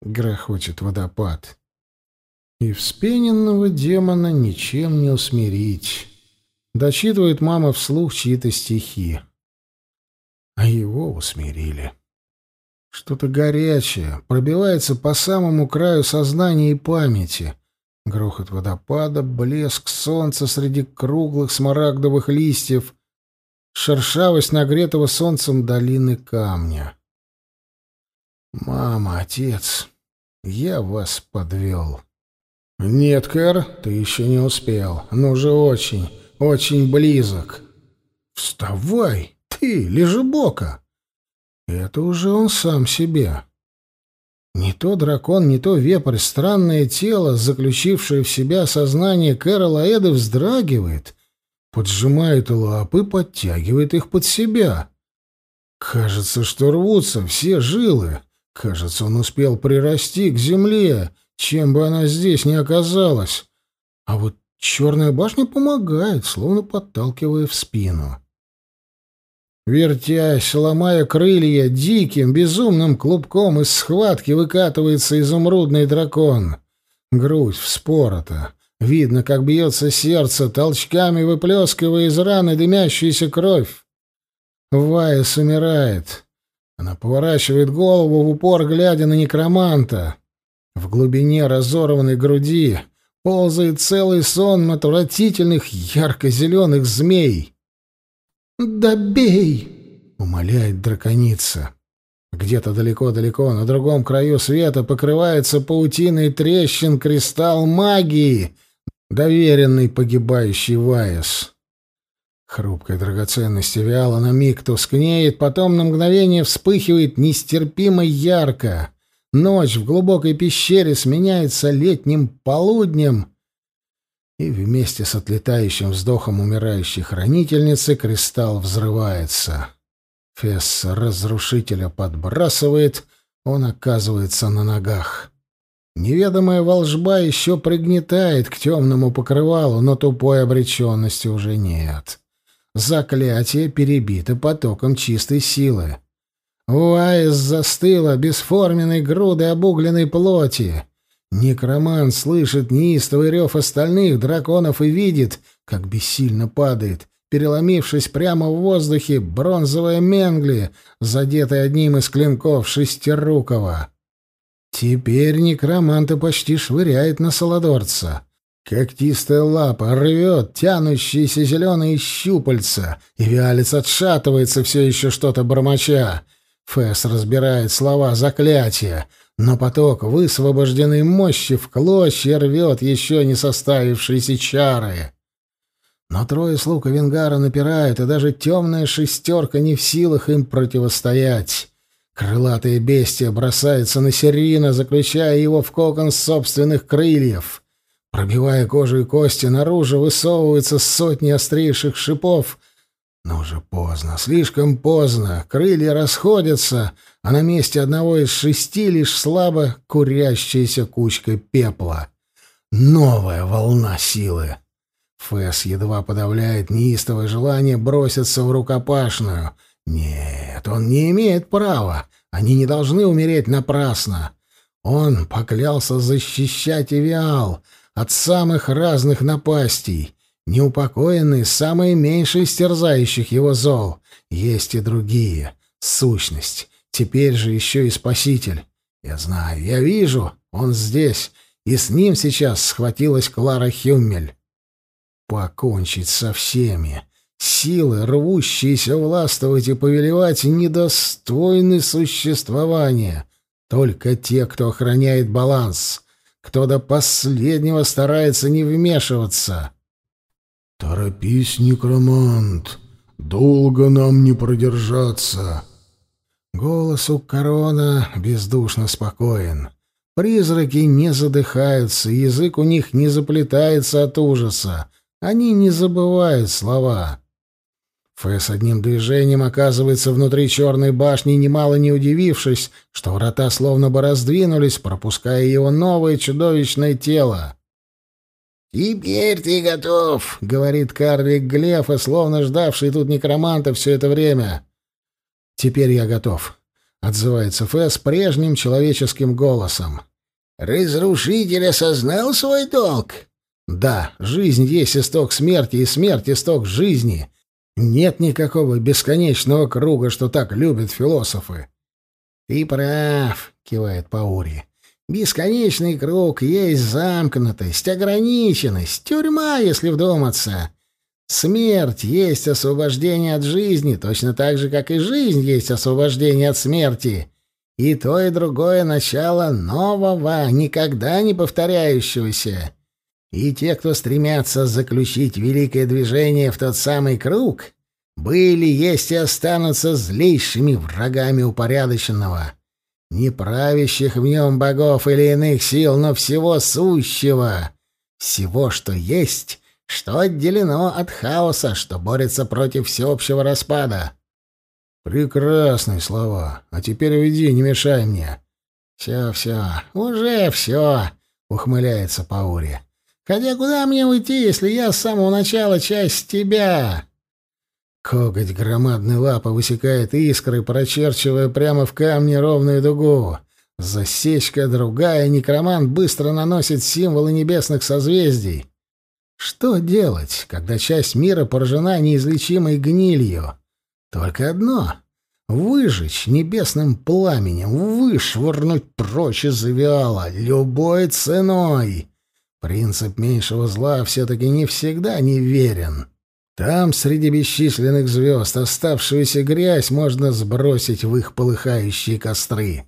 Грохочет водопад. И вспененного демона ничем не усмирить. Дочитывает мама вслух чьи-то стихи. А его усмирили. Что-то горячее пробивается по самому краю сознания и памяти. Грохот водопада, блеск солнца среди круглых смарагдовых листьев, шершавость нагретого солнцем долины камня. «Мама, отец, я вас подвел». «Нет, Кэр, ты еще не успел. но уже очень, очень близок». «Вставай, ты, лежебока!» Это уже он сам себе. Не то дракон, не то вепрь, странное тело, заключившее в себя сознание Кэрола Эды, вздрагивает, поджимает лапы, подтягивает их под себя. Кажется, что рвутся все жилы. Кажется, он успел прирасти к земле, чем бы она здесь ни оказалась. А вот черная башня помогает, словно подталкивая в спину. Вертясь, ломая крылья, диким, безумным клубком из схватки выкатывается изумрудный дракон. Грудь вспорота. Видно, как бьется сердце, толчками выплескивая из раны дымящуюся кровь. Вайс умирает. Она поворачивает голову в упор, глядя на некроманта. В глубине разорванной груди ползает целый сон отвратительных ярко-зеленых змей. «Добей!» — умоляет драконица. Где-то далеко-далеко, на другом краю света, покрывается паутиной трещин кристалл магии, доверенный погибающий Вайс. Хрупкая драгоценность вяло на миг тускнеет, потом на мгновение вспыхивает нестерпимо ярко. Ночь в глубокой пещере сменяется летним полуднем, и вместе с отлетающим вздохом умирающей хранительницы кристалл взрывается. Фесс разрушителя подбрасывает, он оказывается на ногах. Неведомая волжба еще пригнетает к темному покрывалу, но тупой обреченности уже нет. Заклятие перебито потоком чистой силы. Уайс застыла бесформенной грудой обугленной плоти. Некромант слышит неистовый рев остальных драконов и видит, как бессильно падает, переломившись прямо в воздухе, бронзовая Менгли, задетая одним из клинков шестирукого. Теперь некроманта почти швыряет на Солодорца. Когтистая лапа рвет тянущиеся зеленые щупальца, и Виалец отшатывается все еще что-то бормоча. Фэс разбирает слова заклятия — но поток высвобожденной мощи в клочья рвет еще не составившиеся чары. Но трое слуг Венгара напирают, и даже темная шестерка не в силах им противостоять. Крылатое бестие бросается на Серина, заключая его в кокон собственных крыльев. Пробивая кожу и кости, наружу высовываются сотни острейших шипов — но уже поздно, слишком поздно. Крылья расходятся, а на месте одного из шести лишь слабо курящаяся кучка пепла. Новая волна силы. Фэс едва подавляет неистовое желание броситься в рукопашную. Нет, он не имеет права. Они не должны умереть напрасно. Он поклялся защищать Эвиал от самых разных напастей. Неупокоенные, самые меньшие из терзающих его зол. Есть и другие. Сущность. Теперь же еще и Спаситель. Я знаю, я вижу, он здесь, и с ним сейчас схватилась Клара Хюммель. Покончить со всеми. Силы, рвущиеся властвовать и повелевать, недостойны существования. Только те, кто охраняет баланс, кто до последнего старается не вмешиваться. «Торопись, некромант, долго нам не продержаться». Голос у корона бездушно спокоен. Призраки не задыхаются, язык у них не заплетается от ужаса. Они не забывают слова. Фэс одним движением оказывается внутри черной башни, немало не удивившись, что врата словно бы раздвинулись, пропуская его новое чудовищное тело. «Теперь ты готов», — говорит карлик Глефа, словно ждавший тут некроманта все это время. «Теперь я готов», — отзывается Фэс прежним человеческим голосом. «Разрушитель осознал свой долг?» «Да, жизнь есть исток смерти, и смерть — исток жизни. Нет никакого бесконечного круга, что так любят философы». «Ты прав», — кивает Паури. «Бесконечный круг есть замкнутость, ограниченность, тюрьма, если вдуматься». Смерть есть освобождение от жизни, точно так же, как и жизнь есть освобождение от смерти. И то, и другое начало нового, никогда не повторяющегося. И те, кто стремятся заключить великое движение в тот самый круг, были, есть и останутся злейшими врагами упорядоченного, не правящих в нем богов или иных сил, но всего сущего, всего, что есть что отделено от хаоса, что борется против всеобщего распада. Прекрасные слова. А теперь уйди, не мешай мне. Все, все, уже все, ухмыляется Паури. Хотя куда мне уйти, если я с самого начала часть тебя? Коготь громадной лапы высекает искры, прочерчивая прямо в камне ровную дугу. Засечка другая, некромант быстро наносит символы небесных созвездий. Что делать, когда часть мира поражена неизлечимой гнилью? Только одно — выжечь небесным пламенем, вышвырнуть прочь из Виала любой ценой. Принцип меньшего зла все-таки не всегда неверен. Там, среди бесчисленных звезд, оставшуюся грязь можно сбросить в их полыхающие костры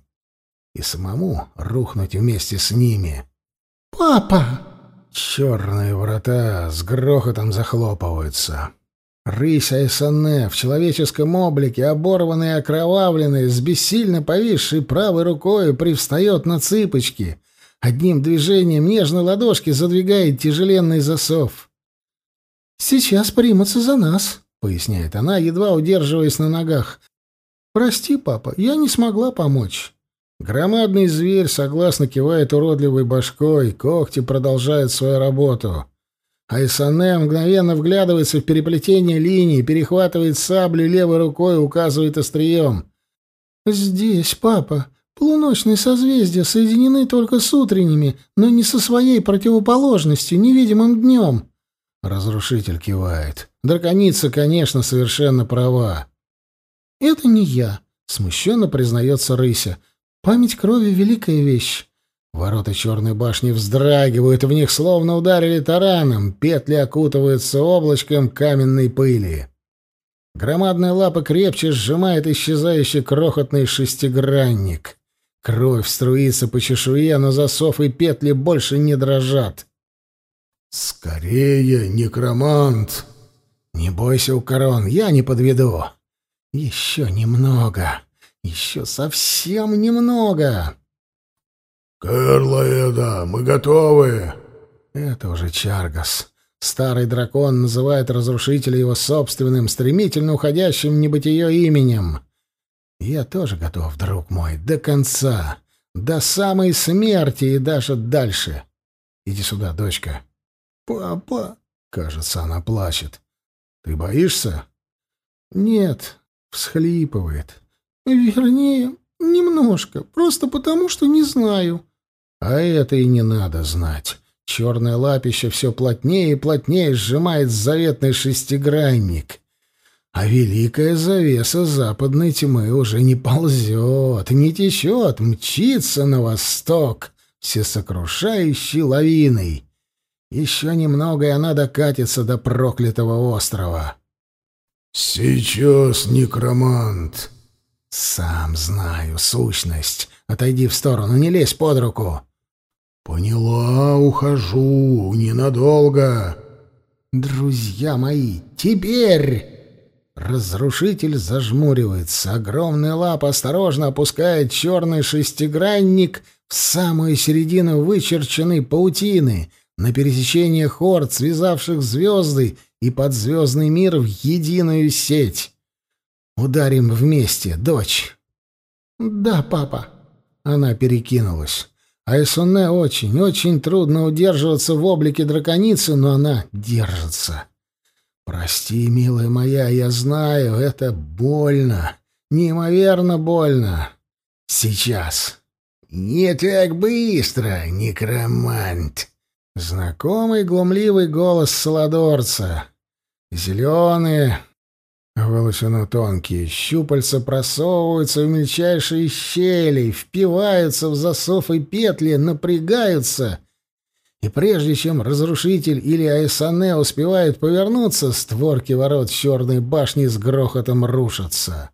и самому рухнуть вместе с ними. «Папа!» Черные врата с грохотом захлопываются. Рысь Айсане в человеческом облике, оборванный и окровавленный, с бессильно повисшей правой рукой, привстает на цыпочки. Одним движением нежной ладошки задвигает тяжеленный засов. «Сейчас примутся за нас», — поясняет она, едва удерживаясь на ногах. «Прости, папа, я не смогла помочь». Громадный зверь согласно кивает уродливой башкой, когти продолжают свою работу. Айсане мгновенно вглядывается в переплетение линий, перехватывает саблю левой рукой, указывает острием. «Здесь, папа. Полуночные созвездия соединены только с утренними, но не со своей противоположностью, невидимым днем». Разрушитель кивает. Драконица, конечно, совершенно права. «Это не я», — смущенно признается Рыся. Память крови — великая вещь. Ворота черной башни вздрагивают, в них словно ударили тараном, петли окутываются облачком каменной пыли. Громадная лапа крепче сжимает исчезающий крохотный шестигранник. Кровь струится по чешуе, но засов и петли больше не дрожат. «Скорее, некромант!» «Не бойся, Укорон, я не подведу!» «Еще немного!» Еще совсем немного. «Кэрлаэда, мы готовы!» Это уже Чаргас. Старый дракон называет разрушителя его собственным, стремительно уходящим в небытие именем. Я тоже готов, друг мой, до конца, до самой смерти и даже дальше. Иди сюда, дочка. Папа, кажется, она плачет. Ты боишься? Нет, всхлипывает. Вернее, немножко, просто потому, что не знаю. А это и не надо знать. Черное лапище все плотнее и плотнее сжимает заветный шестигранник. А великая завеса западной тьмы уже не ползет, не течет, мчится на восток, всесокрушающей лавиной. Еще немного, и она докатится до проклятого острова. «Сейчас, некромант!» «Сам знаю, сущность. Отойди в сторону, не лезь под руку». «Поняла, ухожу. Ненадолго». «Друзья мои, теперь...» Разрушитель зажмуривается. Огромная лапа осторожно опускает черный шестигранник в самую середину вычерченной паутины, на пересечение хорд, связавших звезды и подзвездный мир в единую сеть. Ударим вместе, дочь. Да, папа. Она перекинулась. А Эсуне очень, очень трудно удерживаться в облике драконицы, но она держится. Прости, милая моя, я знаю, это больно. Неимоверно больно. Сейчас. Не так быстро, некромант. Знакомый глумливый голос Саладорца. Зеленые, волосяно тонкие щупальца просовываются в мельчайшие щели, впиваются в засов и петли, напрягаются. И прежде чем разрушитель или Айсане успевают повернуться, створки ворот черной башни с грохотом рушатся.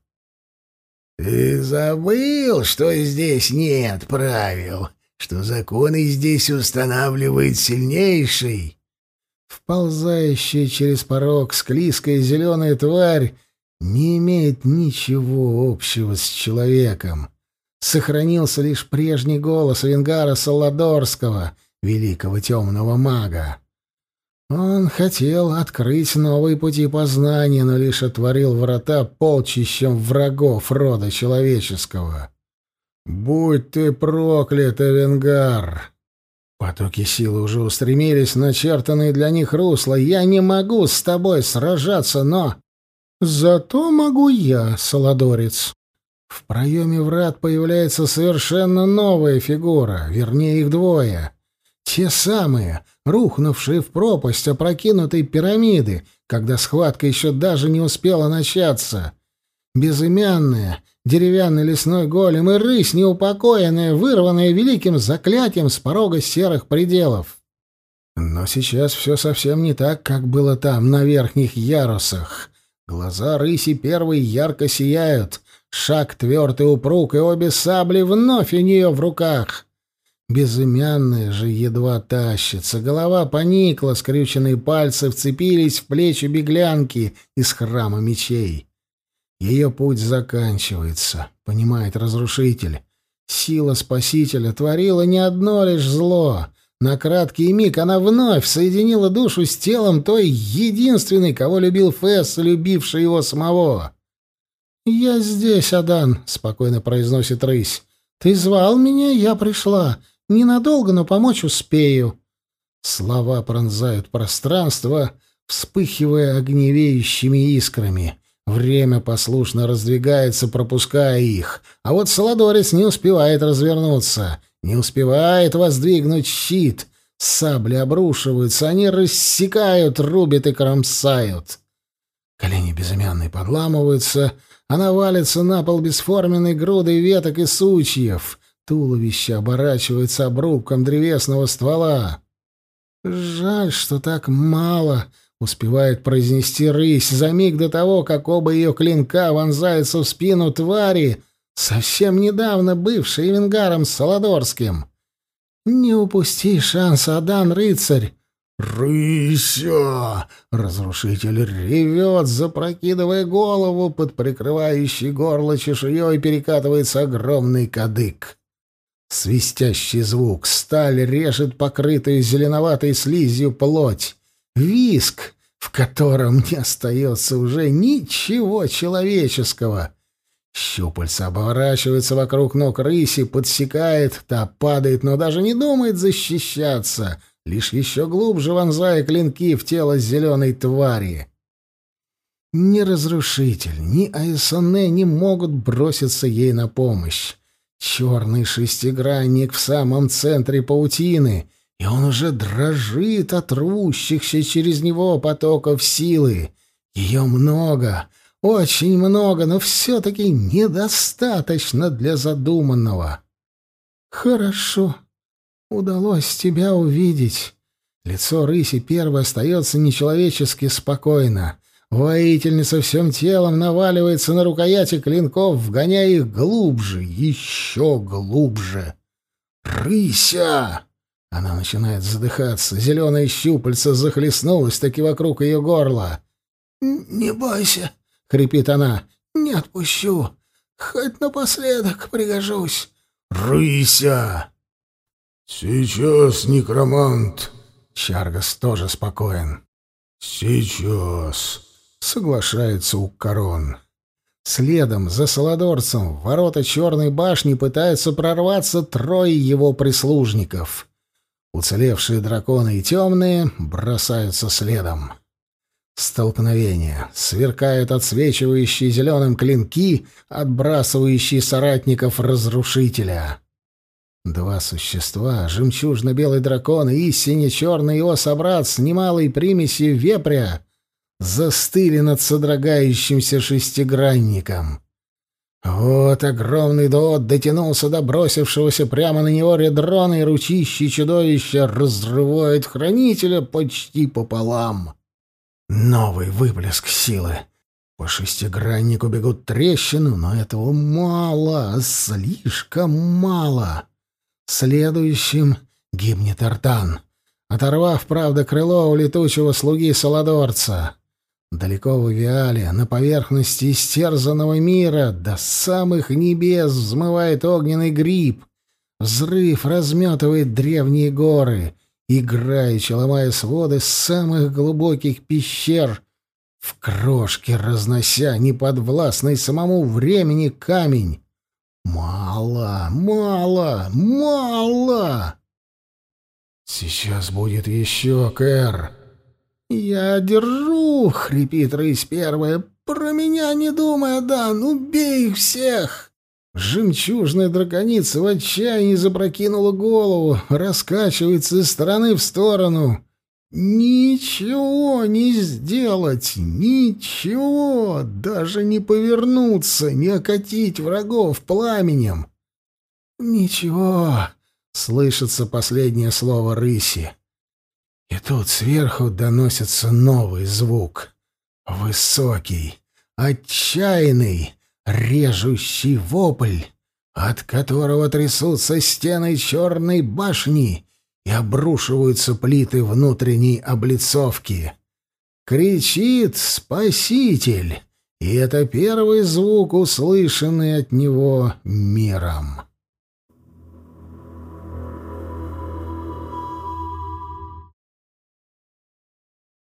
«Ты забыл, что здесь нет правил, что законы здесь устанавливает сильнейший?» Вползающая через порог склизкая зеленая тварь не имеет ничего общего с человеком. Сохранился лишь прежний голос Венгара Саладорского, великого темного мага. Он хотел открыть новые пути познания, но лишь отворил врата полчищем врагов рода человеческого. «Будь ты проклят, Эвенгар!» Потоки силы уже устремились на начертанные для них русла. «Я не могу с тобой сражаться, но...» «Зато могу я, Солодорец». В проеме врат появляется совершенно новая фигура, вернее, их двое. Те самые, рухнувшие в пропасть опрокинутой пирамиды, когда схватка еще даже не успела начаться. Безымянная, деревянный лесной голем и рысь неупокоенная, вырванная великим заклятием с порога серых пределов. Но сейчас все совсем не так, как было там, на верхних ярусах. Глаза рыси первой ярко сияют, шаг твердый упруг, и обе сабли вновь у нее в руках. Безымянная же едва тащится, голова поникла, скрюченные пальцы вцепились в плечи беглянки из храма мечей. Ее путь заканчивается, понимает разрушитель. Сила Спасителя творила не одно лишь зло. На краткий миг она вновь соединила душу с телом той единственной, кого любил Фесс, любивший его самого. «Я здесь, Адан», — спокойно произносит рысь. «Ты звал меня, я пришла. Ненадолго, но помочь успею». Слова пронзают пространство, вспыхивая огневеющими искрами. Время послушно раздвигается, пропуская их. А вот Солодорец не успевает развернуться, не успевает воздвигнуть щит. Сабли обрушиваются, они рассекают, рубят и кромсают. Колени безымянной подламываются, она валится на пол бесформенной грудой веток и сучьев. Туловище оборачивается обрубком древесного ствола. «Жаль, что так мало», — успевает произнести рысь за миг до того, как оба ее клинка вонзаются в спину твари, совсем недавно бывшей Венгаром Солодорским. «Не упусти шанса, Адан, рыцарь!» «Рыся!» — разрушитель ревет, запрокидывая голову, под прикрывающей горло чешуей перекатывается огромный кадык. Свистящий звук, сталь режет покрытую зеленоватой слизью плоть. Виск, в котором не остается уже ничего человеческого. Щупальца оборачивается вокруг ног рыси, подсекает, та падает, но даже не думает защищаться, лишь еще глубже вонзая клинки в тело зеленой твари. Ни разрушитель, ни Айсоне не могут броситься ей на помощь. Черный шестигранник в самом центре паутины, и он уже дрожит от рвущихся через него потоков силы. Ее много, очень много, но все-таки недостаточно для задуманного. «Хорошо. Удалось тебя увидеть». Лицо рыси первой остается нечеловечески спокойно. Воительница всем телом наваливается на рукояти клинков, вгоняя их глубже, еще глубже. «Рыся!» Она начинает задыхаться. Зеленое щупальце захлестнулось таки вокруг ее горла. «Не бойся!» — хрипит она. «Не отпущу. Хоть напоследок пригожусь». «Рыся!» «Сейчас, некромант!» Чаргас тоже спокоен. «Сейчас!» — соглашается Уккарон. Следом за Саладорцем в ворота Черной башни пытаются прорваться трое его прислужников. Уцелевшие драконы и темные бросаются следом. Столкновение. Сверкают отсвечивающие зеленым клинки, отбрасывающие соратников разрушителя. Два существа, жемчужно-белый дракон и сине-черный его собрат с немалой примесью вепря, застыли над содрогающимся шестигранником. Вот огромный дот дотянулся до бросившегося прямо на него редрона, и ручище чудовища разрывает хранителя почти пополам. Новый выплеск силы. По шестиграннику бегут трещины, но этого мало, слишком мало. Следующим гибнет Артан, оторвав, правда, крыло у летучего слуги Саладорца. Далеко в Виале, на поверхности истерзанного мира, до самых небес взмывает огненный гриб. Взрыв разметывает древние горы, играючи ломая своды самых глубоких пещер, в крошке разнося неподвластный самому времени камень. Мало, мало, мало! Сейчас будет еще, Кэр. «Я держу!» — хрипит рысь первая. «Про меня не думай, Адан! Убей их всех!» Жемчужная драконица в отчаянии запрокинула голову, раскачивается из стороны в сторону. Ничего не сделать, ничего, даже не повернуться, не окатить врагов пламенем. «Ничего», — слышится последнее слово рыси. И тут сверху доносится новый звук. Высокий, отчаянный, режущий вопль, от которого трясутся стены черной башни и обрушиваются плиты внутренней облицовки. Кричит «Спаситель!» И это первый звук, услышанный от него миром.